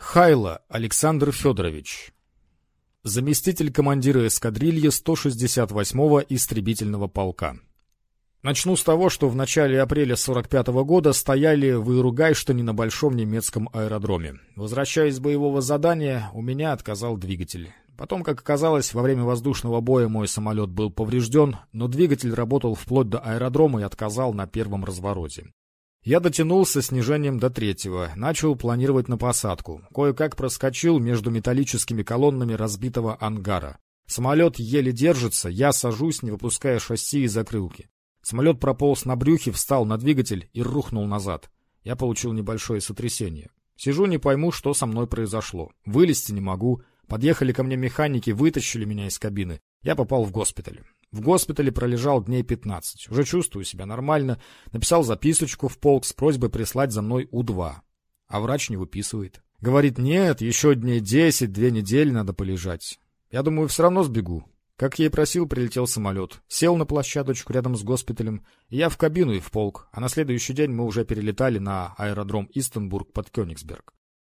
Хайло Александр Федорович. Заместитель командира эскадрильи 168-го истребительного полка. Начну с того, что в начале апреля 45 -го года стояли в Иругайштане на большом немецком аэродроме. Возвращаясь с боевого задания, у меня отказал двигатель. Потом, как оказалось, во время воздушного боя мой самолет был поврежден, но двигатель работал вплоть до аэродрома и отказал на первом развороте. Я дотянул со снижением до третьего, начал планировать на посадку. Кое-как проскочил между металлическими колоннами разбитого ангара. Самолет еле держится, я сажусь, не выпуская шасси и закрылки. Самолет прополз на брюхе, встал на двигатель и рухнул назад. Я получил небольшое сотрясение. Сижу, не пойму, что со мной произошло. Вылезти не могу. Подъехали ко мне механики, вытащили меня из кабины. Я попал в госпиталь. В госпитале пролежал дней 15. Уже чувствую себя нормально. Написал записочку в полк с просьбой прислать за мной У-2. А врач не выписывает. Говорит, нет, еще дней 10, две недели надо полежать. Я думаю, все равно сбегу. Как я и просил, прилетел самолет. Сел на площадочку рядом с госпиталем. Я в кабину и в полк. А на следующий день мы уже перелетали на аэродром Истенбург под Кёнигсберг.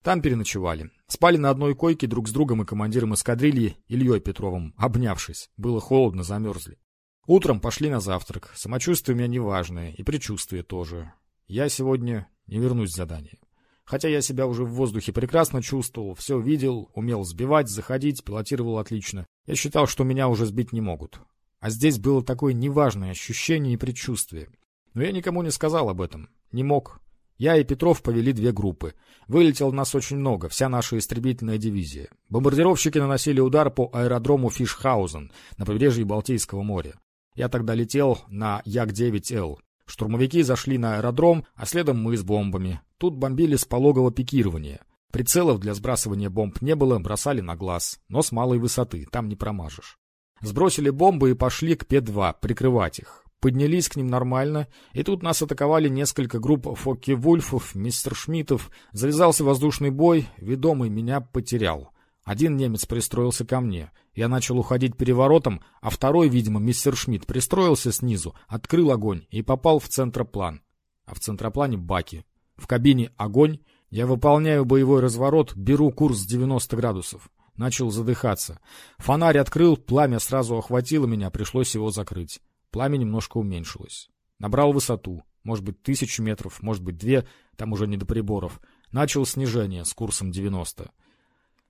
Там переночевали. Спали на одной койке друг с другом и командиром эскадрильи Ильей Петровым, обнявшись. Было холодно, замерзли. Утром пошли на завтрак. Самочувствие у меня неважное, и предчувствие тоже. Я сегодня не вернусь с задания. Хотя я себя уже в воздухе прекрасно чувствовал, все видел, умел сбивать, заходить, пилотировал отлично. Я считал, что меня уже сбить не могут. А здесь было такое неважное ощущение и предчувствие. Но я никому не сказал об этом. Не мог. Я и Петров повели две группы. Вылетел нас очень много, вся наша истребительная дивизия. Бомбардировщики наносили удар по аэродрому Фишхаузен на побережье Балтийского моря. Я тогда летел на Як-9Л. Штурмовики зашли на аэродром, а следом мы с бомбами. Тут бомбили с пологого пикирования. Прицелов для сбрасывания бомб не было, бросали на глаз, но с малой высоты, там не промажешь. Сбросили бомбы и пошли к П-2, прикрывать их. Поднялись к ним нормально, и тут нас атаковали несколько групп Фокке-Вульфов, мистер Шмидтов. Завязался воздушный бой, ведомый меня потерял. Один немец пристроился ко мне. Я начал уходить переворотом, а второй, видимо, мистер Шмидт, пристроился снизу, открыл огонь и попал в центроплан. А в центроплане баки. В кабине огонь. Я выполняю боевой разворот, беру курс 90 градусов. Начал задыхаться. Фонарь открыл, пламя сразу охватило меня, пришлось его закрыть. Пламя немножко уменьшилось. Набрал высоту, может быть, тысячу метров, может быть, две, там уже не до приборов. Начал снижение с курсом 90.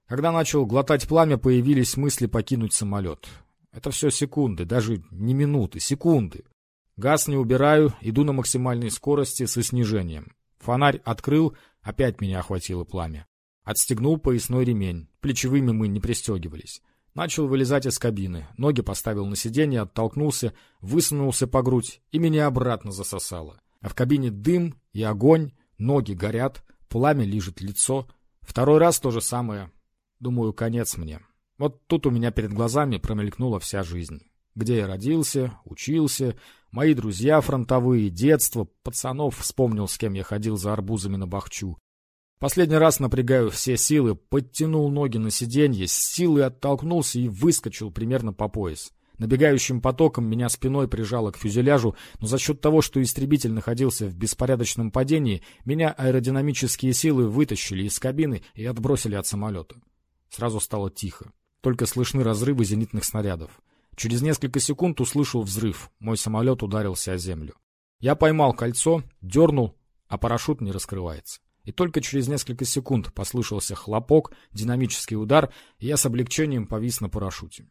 Когда начал глотать пламя, появились мысли покинуть самолет. Это все секунды, даже не минуты, секунды. Газ не убираю, иду на максимальной скорости со снижением. Фонарь открыл, опять меня охватило пламя. Отстегнул поясной ремень, плечевыми мы не пристегивались. Начал вылезать из кабины, ноги поставил на сиденье, оттолкнулся, высунулся по грудь, и меня обратно засосало. А в кабине дым и огонь, ноги горят, пламя лижет лицо. Второй раз то же самое. Думаю, конец мне. Вот тут у меня перед глазами промелькнула вся жизнь. Где я родился, учился, мои друзья фронтовые, детство, пацанов вспомнил, с кем я ходил за арбузами на Бахчу. Последний раз напрягаю все силы, подтянул ноги на сиденье, с силой оттолкнулся и выскочил примерно по пояс. Набегающим потоком меня спиной прижало к фюзеляжу, но за счет того, что истребитель находился в беспорядочном падении, меня аэродинамические силы вытащили из кабины и отбросили от самолета. Сразу стало тихо. Только слышны разрывы зенитных снарядов. Через несколько секунд услышал взрыв. Мой самолет ударился о землю. Я поймал кольцо, дернул, а парашют не раскрывается. И только через несколько секунд послышался хлопок, динамический удар, и я с облегчением повис на парашюте.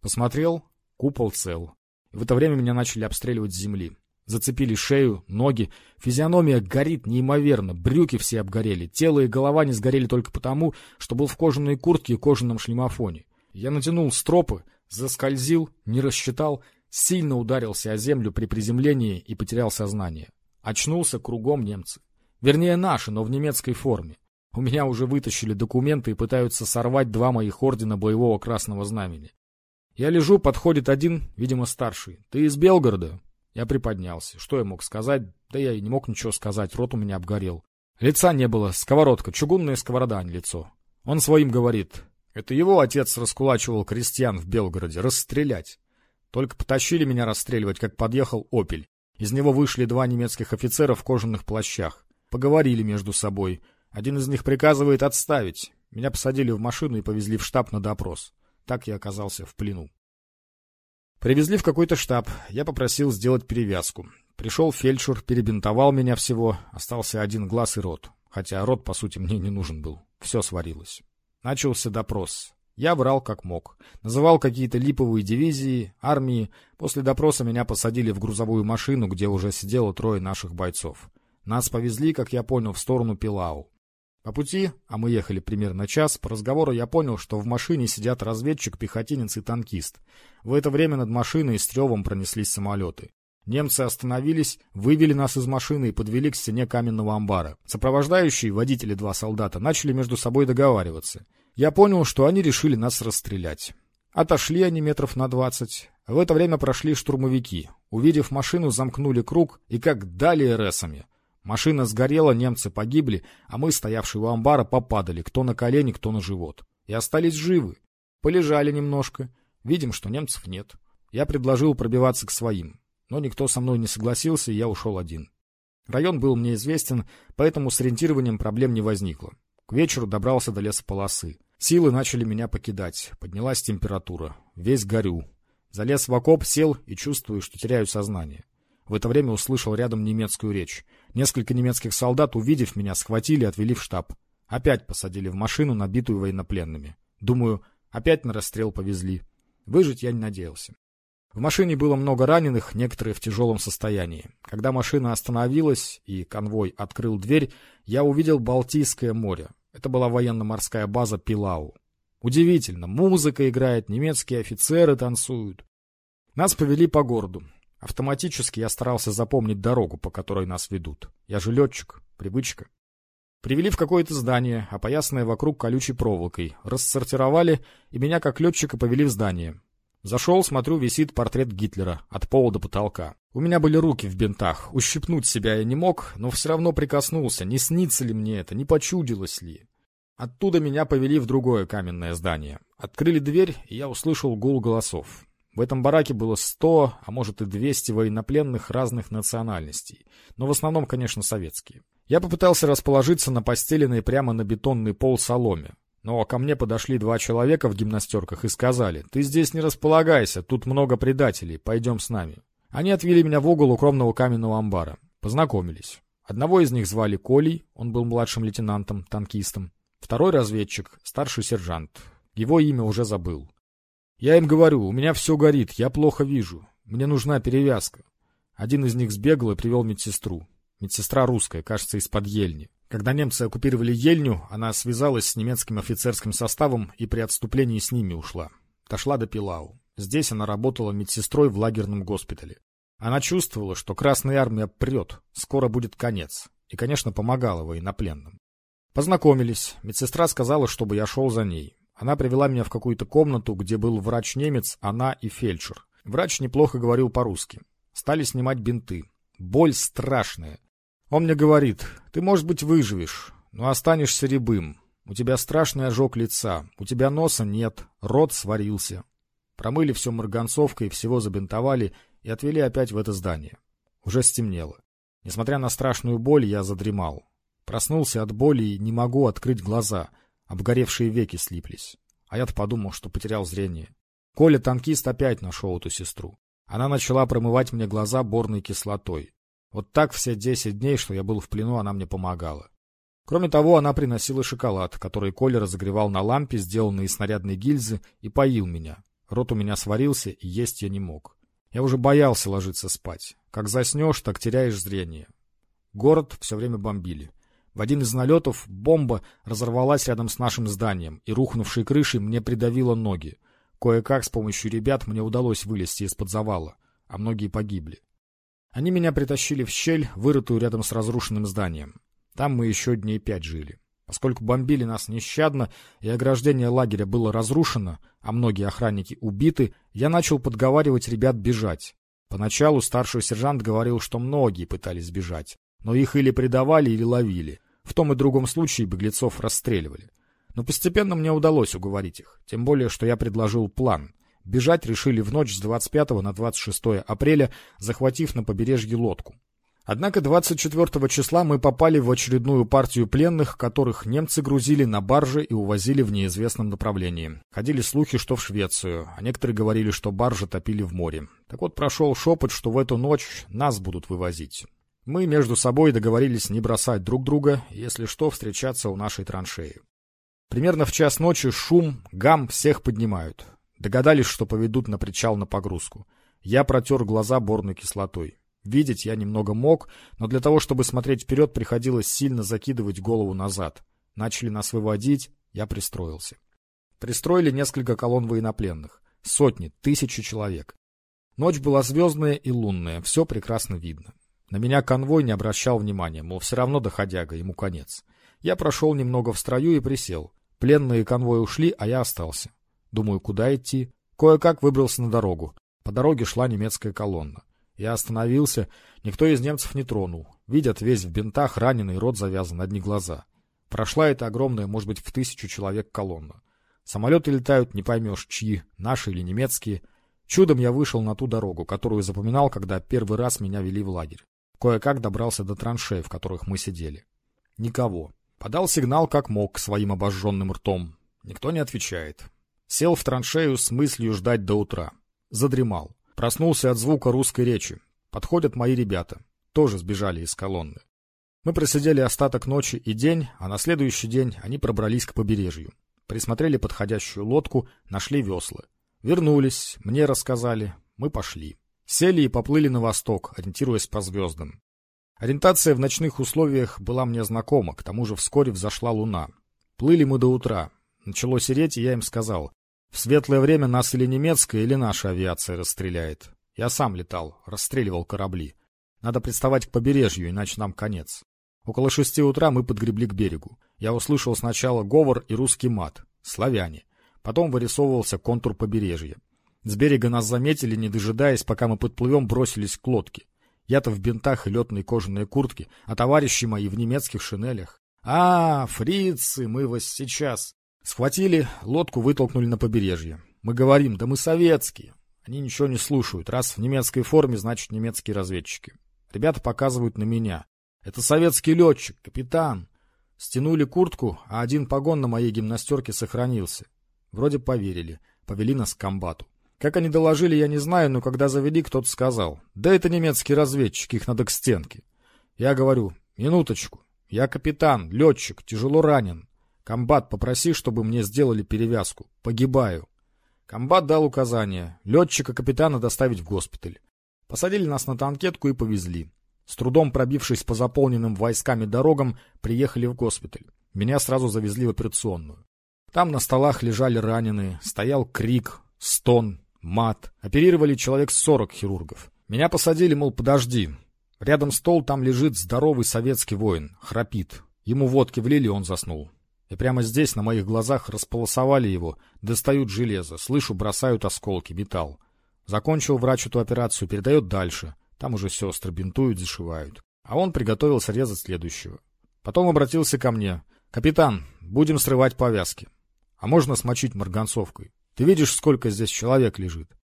Посмотрел, купол цел. И в это время меня начали обстреливать с земли. Зацепили шею, ноги. Физиономия горит неимоверно, брюки все обгорели. Тело и голова не сгорели только потому, что был в кожаной куртке и кожаном шлемофоне. Я натянул стропы, заскользил, не рассчитал, сильно ударился о землю при приземлении и потерял сознание. Очнулся кругом немцы. Вернее, наши, но в немецкой форме. У меня уже вытащили документы и пытаются сорвать два моих ордена боевого красного знамени. Я лежу, подходит один, видимо, старший. «Ты из Белгорода?» Я приподнялся. Что я мог сказать? Да я и не мог ничего сказать, рот у меня обгорел. Лица не было, сковородка, чугунная сковорода, а не лицо. Он своим говорит. Это его отец раскулачивал крестьян в Белгороде. Расстрелять. Только потащили меня расстреливать, как подъехал «Опель». Из него вышли два немецких офицера в кожаных плащах. Поговорили между собой. Один из них приказывает отставить. Меня посадили в машину и повезли в штаб на допрос. Так я оказался в плену. Привезли в какой-то штаб. Я попросил сделать перевязку. Пришел фельдшер, перебинтовал меня всего. Остался один глаз и рот. Хотя рот, по сути, мне не нужен был. Все сварилось. Начался допрос. Я врал как мог. Называл какие-то липовые дивизии, армии. После допроса меня посадили в грузовую машину, где уже сидело трое наших бойцов. Нас повезли, как я понял, в сторону Пилау. По пути, а мы ехали примерно час, по разговору я понял, что в машине сидят разведчик, пехотинец и танкист. В это время над машиной с тревом пронеслись самолеты. Немцы остановились, вывели нас из машины и подвели к стене каменного амбара. Сопровождающие, водители два солдата, начали между собой договариваться. Я понял, что они решили нас расстрелять. Отошли они метров на двадцать. В это время прошли штурмовики. Увидев машину, замкнули круг и как дали РСами. Машина сгорела, немцы погибли, а мы, стоявшие у амбара, попадали, кто на колени, кто на живот. И остались живы. Полежали немножко. Видим, что немцев нет. Я предложил пробиваться к своим. Но никто со мной не согласился, и я ушел один. Район был мне известен, поэтому с ориентированием проблем не возникло. К вечеру добрался до лесополосы. Силы начали меня покидать. Поднялась температура. Весь горю. Залез в окоп, сел и чувствую, что теряю сознание. В это время услышал рядом немецкую речь. Несколько немецких солдат, увидев меня, схватили и отвели в штаб. Опять посадили в машину, набитую военнопленными. Думаю, опять на расстрел повезли. Выжить я не надеялся. В машине было много раненых, некоторые в тяжелом состоянии. Когда машина остановилась и конвой открыл дверь, я увидел Балтийское море. Это была военно-морская база Пилау. Удивительно, музыка играет, немецкие офицеры танцуют. Нас повели по городу. Автоматически я старался запомнить дорогу, по которой нас ведут. Я же летчик, привычка. Привели в какое-то здание, опоясанное вокруг колючей проволокой, рассортировали, и меня как летчика повели в здание. Зашел, смотрю, висит портрет Гитлера, от пола до потолка. У меня были руки в бинтах, ущипнуть себя я не мог, но все равно прикоснулся, не снится ли мне это, не почудилось ли. Оттуда меня повели в другое каменное здание. Открыли дверь, и я услышал гул голосов. В этом бараке было сто, а может и двести военнопленных разных национальностей, но в основном, конечно, советские. Я попытался расположиться на постеленной прямо на бетонный пол соломе, но ко мне подошли два человека в гимнастерках и сказали, «Ты здесь не располагайся, тут много предателей, пойдем с нами». Они отвели меня в угол укромного каменного амбара. Познакомились. Одного из них звали Колей, он был младшим лейтенантом, танкистом. Второй разведчик, старший сержант. Его имя уже забыл. Я им говорю, у меня все горит, я плохо вижу. Мне нужна перевязка. Один из них сбегал и привел медсестру. Медсестра русская, кажется, из-под Ельни. Когда немцы оккупировали Ельню, она связалась с немецким офицерским составом и при отступлении с ними ушла. Дошла до Пилау. Здесь она работала медсестрой в лагерном госпитале. Она чувствовала, что Красная Армия прет, скоро будет конец. И, конечно, помогала военнопленным. Познакомились. Медсестра сказала, чтобы я шел за ней. Она привела меня в какую-то комнату, где был врач-немец, она и фельдшер. Врач неплохо говорил по-русски. Стали снимать бинты. Боль страшная. Он мне говорит, ты, может быть, выживешь, но останешься рябым. У тебя страшный ожог лица, у тебя носа нет, рот сварился. Промыли все марганцовкой, всего забинтовали и отвели опять в это здание. Уже стемнело. Несмотря на страшную боль, я задремал. Проснулся от боли и не могу открыть глаза — Обгоревшие веки слиплись. А я-то подумал, что потерял зрение. Коля-танкист опять нашел эту сестру. Она начала промывать мне глаза борной кислотой. Вот так все десять дней, что я был в плену, она мне помогала. Кроме того, она приносила шоколад, который Коля разогревал на лампе, сделанной из снарядной гильзы, и поил меня. Рот у меня сварился, и есть я не мог. Я уже боялся ложиться спать. Как заснешь, так теряешь зрение. Город все время бомбили. В один из налетов бомба разорвалась рядом с нашим зданием, и рухнувшей крышей мне придавило ноги. Кое-как с помощью ребят мне удалось вылезти из-под завала, а многие погибли. Они меня притащили в щель, вырытую рядом с разрушенным зданием. Там мы еще дней пять жили. Поскольку бомбили нас нещадно, и ограждение лагеря было разрушено, а многие охранники убиты, я начал подговаривать ребят бежать. Поначалу старший сержант говорил, что многие пытались бежать, но их или предавали, или ловили. В том и другом случае беглецов расстреливали. Но постепенно мне удалось уговорить их, тем более, что я предложил план. Бежать решили в ночь с 25 на 26 апреля, захватив на побережье лодку. Однако 24 числа мы попали в очередную партию пленных, которых немцы грузили на баржи и увозили в неизвестном направлении. Ходили слухи, что в Швецию, а некоторые говорили, что баржи топили в море. Так вот, прошел шепот, что в эту ночь нас будут вывозить. Мы между собой договорились не бросать друг друга, если что, встречаться у нашей траншеи. Примерно в час ночи шум, гам всех поднимают. Догадались, что поведут на причал на погрузку. Я протер глаза борной кислотой. Видеть я немного мог, но для того, чтобы смотреть вперед, приходилось сильно закидывать голову назад. Начали нас выводить, я пристроился. Пристроили несколько колонн военнопленных. Сотни, тысячи человек. Ночь была звездная и лунная, все прекрасно видно. На меня конвой не обращал внимания, мол, все равно доходяга, ему конец. Я прошел немного в строю и присел. Пленные конвой ушли, а я остался. Думаю, куда идти? Кое-как выбрался на дорогу. По дороге шла немецкая колонна. Я остановился, никто из немцев не тронул. Видят, весь в бинтах, раненый, рот завязан, одни глаза. Прошла эта огромная, может быть, в тысячу человек колонна. Самолеты летают, не поймешь, чьи, наши или немецкие. Чудом я вышел на ту дорогу, которую запоминал, когда первый раз меня вели в лагерь. Кое-как добрался до траншей, в которых мы сидели. Никого. Подал сигнал как мог своим обожженным ртом. Никто не отвечает. Сел в траншею с мыслью ждать до утра. Задремал. Проснулся от звука русской речи. Подходят мои ребята. Тоже сбежали из колонны. Мы просидели остаток ночи и день, а на следующий день они пробрались к побережью. Присмотрели подходящую лодку, нашли весла. Вернулись, мне рассказали, мы пошли. Сели и поплыли на восток, ориентируясь по звездам. Ориентация в ночных условиях была мне знакома, к тому же вскоре взошла луна. Плыли мы до утра. Начало сереть, и я им сказал, в светлое время нас или немецкая, или наша авиация расстреляет. Я сам летал, расстреливал корабли. Надо приставать к побережью, иначе нам конец. Около шести утра мы подгребли к берегу. Я услышал сначала говор и русский мат. Славяне. Потом вырисовывался контур побережья. С берега нас заметили, не дожидаясь, пока мы подплывем, бросились к лодке. Я-то в бинтах и летной кожаной куртке, а товарищи мои в немецких шинелях. А, фрицы, мы вас сейчас. Схватили, лодку вытолкнули на побережье. Мы говорим, да мы советские. Они ничего не слушают. Раз в немецкой форме, значит немецкие разведчики. Ребята показывают на меня. Это советский летчик, капитан. Стянули куртку, а один погон на моей гимнастерке сохранился. Вроде поверили. Повели нас к комбату. Как они доложили, я не знаю, но когда завели, кто-то сказал. Да это немецкие разведчики, их надо к стенке. Я говорю, минуточку. Я капитан, летчик, тяжело ранен. Комбат, попроси, чтобы мне сделали перевязку. Погибаю. Комбат дал указание. Летчика капитана доставить в госпиталь. Посадили нас на танкетку и повезли. С трудом пробившись по заполненным войсками дорогам, приехали в госпиталь. Меня сразу завезли в операционную. Там на столах лежали раненые, стоял крик, стон, мат. Оперировали человек сорок хирургов. Меня посадили, мол, подожди. Рядом стол, там лежит здоровый советский воин, храпит. Ему водки влили, он заснул. И прямо здесь, на моих глазах, располосовали его, достают железо, слышу, бросают осколки, металл. Закончил врач эту операцию, передает дальше. Там уже сестры бинтуют, зашивают. А он приготовился резать следующего. Потом обратился ко мне. «Капитан, будем срывать повязки. А можно смочить марганцовкой? Ты видишь, сколько здесь человек лежит?»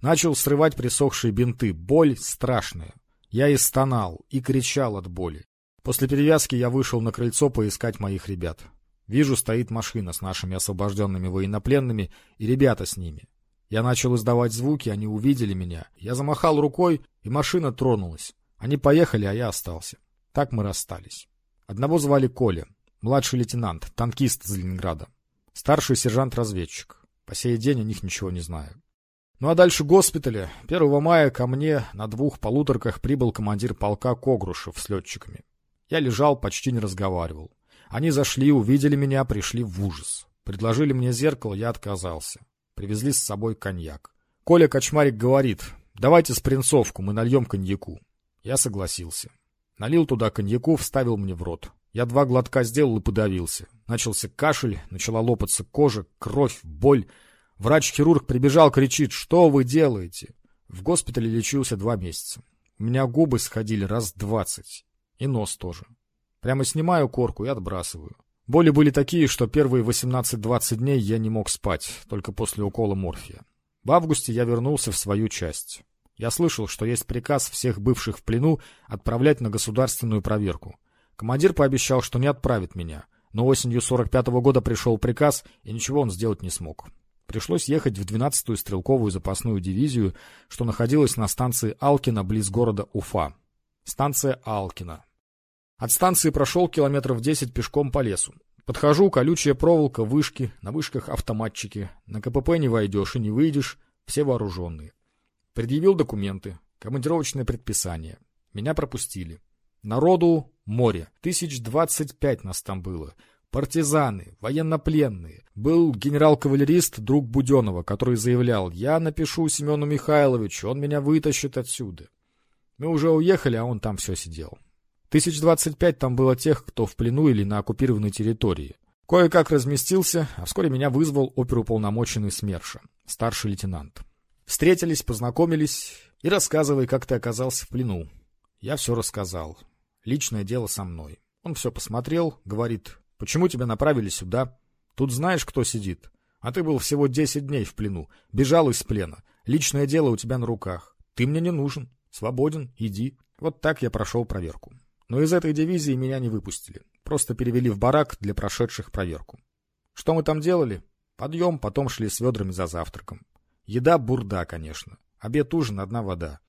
Начал срывать присохшие бинты. Боль страшная. Я и стонал, и кричал от боли. После перевязки я вышел на крыльцо поискать моих ребят. Вижу, стоит машина с нашими освобожденными военнопленными и ребята с ними. Я начал издавать звуки, они увидели меня. Я замахал рукой, и машина тронулась. Они поехали, а я остался. Так мы расстались. Одного звали Коля, младший лейтенант, танкист из Ленинграда. Старший сержант-разведчик. По сей день о них ничего не знаю. Ну а дальше госпиталя. 1 мая ко мне на двух полуторках прибыл командир полка Когрушев с летчиками. Я лежал, почти не разговаривал. Они зашли, увидели меня, пришли в ужас. Предложили мне зеркало, я отказался. Привезли с собой коньяк. Коля Кочмарик говорит, давайте спринцовку, мы нальем коньяку. Я согласился. Налил туда коньяку, вставил мне в рот. Я два глотка сделал и подавился. Начался кашель, начала лопаться кожа, кровь, боль. Врач-хирург прибежал, кричит, что вы делаете? В госпитале лечился два месяца. У меня губы сходили раз двадцать. И нос тоже. Прямо снимаю корку и отбрасываю. Боли были такие, что первые 18-20 дней я не мог спать, только после укола морфия. В августе я вернулся в свою часть. Я слышал, что есть приказ всех бывших в плену отправлять на государственную проверку. Командир пообещал, что не отправит меня, но осенью 45-го года пришел приказ, и ничего он сделать не смог. Пришлось ехать в 12-ю стрелковую запасную дивизию, что находилась на станции Алкина близ города Уфа. Станция Алкина. От станции прошел километров 10 пешком по лесу. Подхожу, колючая проволока, вышки, на вышках автоматчики. На КПП не войдешь и не выйдешь, все вооруженные. Предъявил документы, командировочное предписание. Меня пропустили. Народу море. Тысяч двадцать пять нас там было. Партизаны, военнопленные. Был генерал-кавалерист, друг Буденова, который заявлял, я напишу Семену Михайловичу, он меня вытащит отсюда. Мы уже уехали, а он там все сидел. Тысяч двадцать пять там было тех, кто в плену или на оккупированной территории. Кое-как разместился, а вскоре меня вызвал оперуполномоченный СМЕРШа, старший лейтенант. Встретились, познакомились, и рассказывай, как ты оказался в плену. Я все рассказал. Личное дело со мной. Он все посмотрел, говорит, почему тебя направили сюда? Тут знаешь, кто сидит? А ты был всего десять дней в плену, бежал из плена. Личное дело у тебя на руках. Ты мне не нужен. Свободен, иди. Вот так я прошел проверку. Но из этой дивизии меня не выпустили. Просто перевели в барак для прошедших проверку. Что мы там делали? Подъем, потом шли с ведрами за завтраком. Еда бурда, конечно. Обед, ужин, одна вода.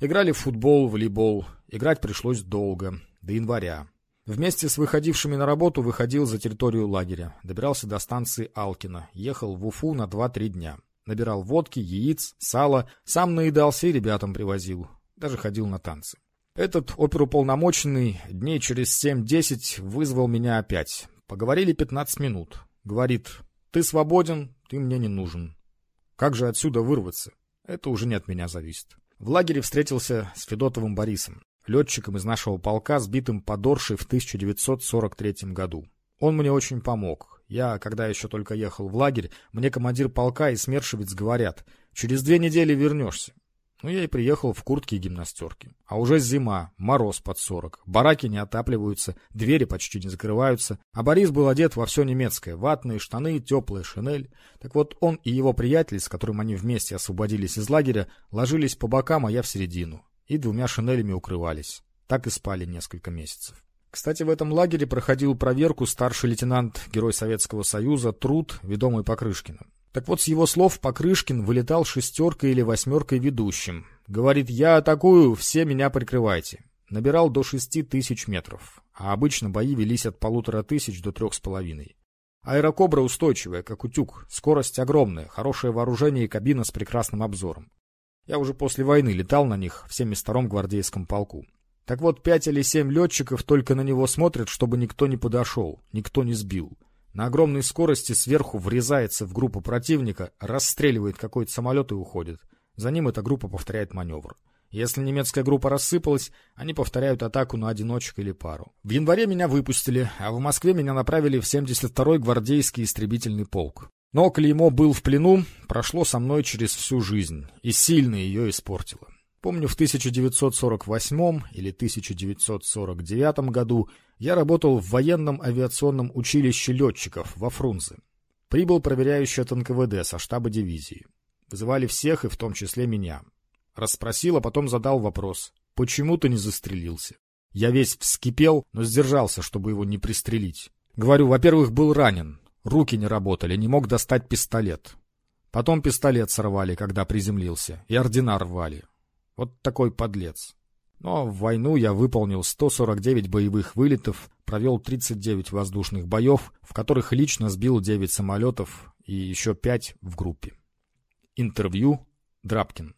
Играли в футбол, волейбол. Играть пришлось долго, до января. Вместе с выходившими на работу выходил за территорию лагеря. Добирался до станции Алкина. Ехал в Уфу на 2-3 дня. Набирал водки, яиц, сала. Сам наедался и ребятам привозил. Даже ходил на танцы. Этот оперуполномоченный дней через 7-10 вызвал меня опять. Поговорили 15 минут. Говорит, ты свободен, ты мне не нужен. Как же отсюда вырваться? Это уже не от меня зависит. В лагере встретился с Федотовым Борисом, летчиком из нашего полка, сбитым под Оршей в 1943 году. Он мне очень помог. Я, когда еще только ехал в лагерь, мне командир полка и смершевец говорят, через две недели вернешься. Ну, я и приехал в куртке и гимнастерке. А уже зима, мороз под сорок, бараки не отапливаются, двери почти не закрываются, а Борис был одет во все немецкое, ватные штаны, теплая шинель. Так вот, он и его приятель, с которым они вместе освободились из лагеря, ложились по бокам, а я в середину, и двумя шинелями укрывались. Так и спали несколько месяцев. Кстати, в этом лагере проходил проверку старший лейтенант, герой Советского Союза, Труд, ведомый Покрышкиным. Так вот, с его слов Покрышкин вылетал шестеркой или восьмеркой ведущим. Говорит, я атакую, все меня прикрывайте. Набирал до шести тысяч метров, а обычно бои велись от полутора тысяч до трех с половиной. Аэрокобра устойчивая, как утюг, скорость огромная, хорошее вооружение и кабина с прекрасным обзором. Я уже после войны летал на них в 72-м гвардейском полку. Так вот, пять или семь летчиков только на него смотрят, чтобы никто не подошел, никто не сбил. На огромной скорости сверху врезается в группу противника, расстреливает какой-то самолет и уходит. За ним эта группа повторяет маневр. Если немецкая группа рассыпалась, они повторяют атаку на одиночек или пару. В январе меня выпустили, а в Москве меня направили в 72-й гвардейский истребительный полк. Но клеймо был в плену, прошло со мной через всю жизнь и сильно ее испортило. Помню, в 1948 или 1949 году я работал в военном авиационном училище летчиков во Фрунзе. Прибыл проверяющий от НКВД со штаба дивизии. Вызывали всех, и в том числе меня. Расспросил, а потом задал вопрос. «Почему ты не застрелился?» Я весь вскипел, но сдержался, чтобы его не пристрелить. Говорю, во-первых, был ранен, руки не работали, не мог достать пистолет. Потом пистолет сорвали, когда приземлился, и ордена рвали. Вот такой подлец. Но в войну я выполнил 149 боевых вылетов, провел 39 воздушных боев, в которых лично сбил 9 самолетов и еще 5 в группе. Интервью Драбкин